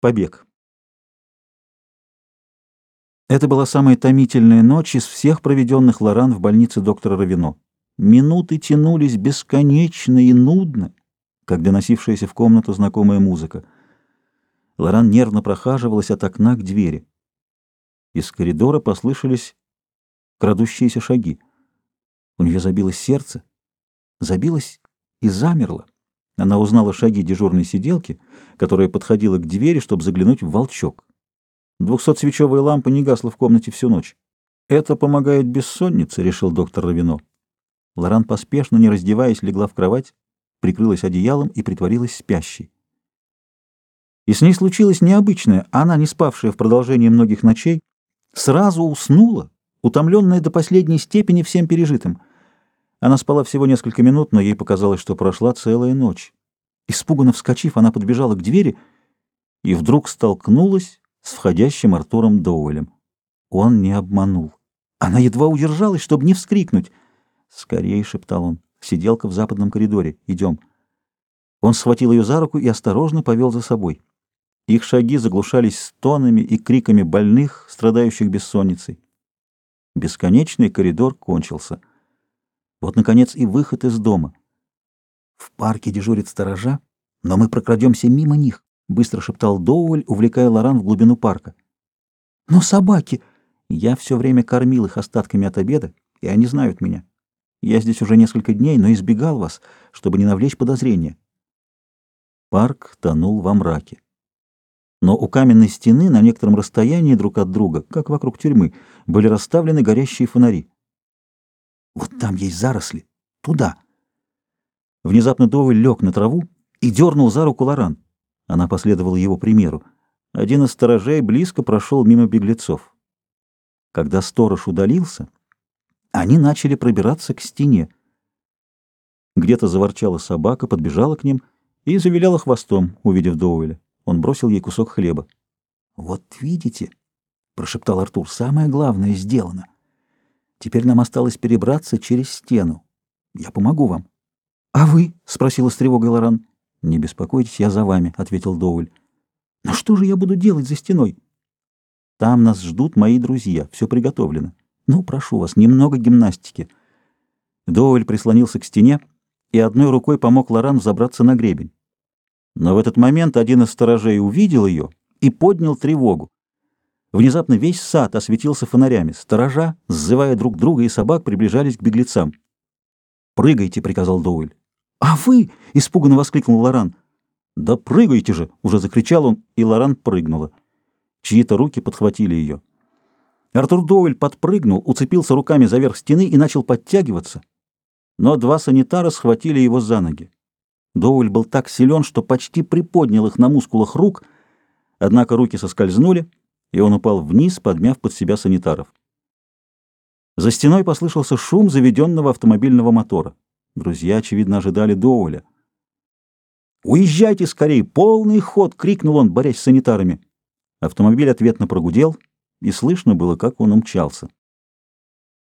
Побег. Это была самая томительная ночь из всех проведенных Лоран в больнице доктора Равино. Минуты тянулись бесконечно и нудно, как доносившаяся в комнату знакомая музыка. Лоран нервно прохаживалась от окна к двери. Из коридора послышались крадущиеся шаги. У нее забилось сердце, забилось и замерло. Она узнала шаги дежурной сиделки, которая подходила к двери, чтобы заглянуть в волчок. Двухсотсвечевая лампа не гасла в комнате всю ночь. «Это помогает бессоннице», — решил доктор Равино. Лоран поспешно, не раздеваясь, легла в кровать, прикрылась одеялом и притворилась спящей. И с ней случилось необычное. Она, не спавшая в продолжении многих ночей, сразу уснула, утомленная до последней степени всем пережитым — она спала всего несколько минут, но ей показалось, что прошла целая ночь. Испуганно вскочив, она подбежала к двери и вдруг столкнулась с входящим Артуром Доуэлем. Он не обманул. Она едва удержалась, чтобы не вскрикнуть. «Скорее», — шептал он, — «сиделка в западном коридоре. Идем». Он схватил ее за руку и осторожно повел за собой. Их шаги заглушались стонами и криками больных, страдающих бессонницей. Бесконечный коридор кончился. Вот, наконец, и выход из дома. В парке дежурит сторожа, но мы прокрадемся мимо них, — быстро шептал Доуэль, увлекая Лоран в глубину парка. Но собаки! Я все время кормил их остатками от обеда, и они знают меня. Я здесь уже несколько дней, но избегал вас, чтобы не навлечь подозрения. Парк тонул во мраке. Но у каменной стены на некотором расстоянии друг от друга, как вокруг тюрьмы, были расставлены горящие фонари. Вот там есть заросли. Туда. Внезапно Довель лег на траву и дернул за руку Лоран. Она последовала его примеру. Один из сторожей близко прошел мимо беглецов. Когда сторож удалился, они начали пробираться к стене. Где-то заворчала собака, подбежала к ним и завиляла хвостом, увидев Доуэля. Он бросил ей кусок хлеба. «Вот видите», — прошептал Артур, — «самое главное сделано». Теперь нам осталось перебраться через стену. Я помогу вам. — А вы? — спросила с тревогой Лоран. — Не беспокойтесь, я за вами, — ответил Доуль. — Но что же я буду делать за стеной? — Там нас ждут мои друзья. Все приготовлено. Ну, прошу вас, немного гимнастики. Доуль прислонился к стене и одной рукой помог Лоран взобраться на гребень. Но в этот момент один из сторожей увидел ее и поднял тревогу. Внезапно весь сад осветился фонарями. Сторожа, сзывая друг друга и собак, приближались к беглецам. «Прыгайте!» — приказал Доуэль. «А вы!» — испуганно воскликнул Лоран. «Да прыгайте же!» — уже закричал он, и Лоран прыгнула. Чьи-то руки подхватили ее. Артур Доуэль подпрыгнул, уцепился руками за верх стены и начал подтягиваться. Но два санитара схватили его за ноги. Доуэль был так силен, что почти приподнял их на мускулах рук, однако руки соскользнули, и он упал вниз, подмяв под себя санитаров. За стеной послышался шум заведенного автомобильного мотора. Друзья, очевидно, ожидали Доуэля. «Уезжайте скорее! Полный ход!» — крикнул он, борясь с санитарами. Автомобиль ответно прогудел, и слышно было, как он умчался.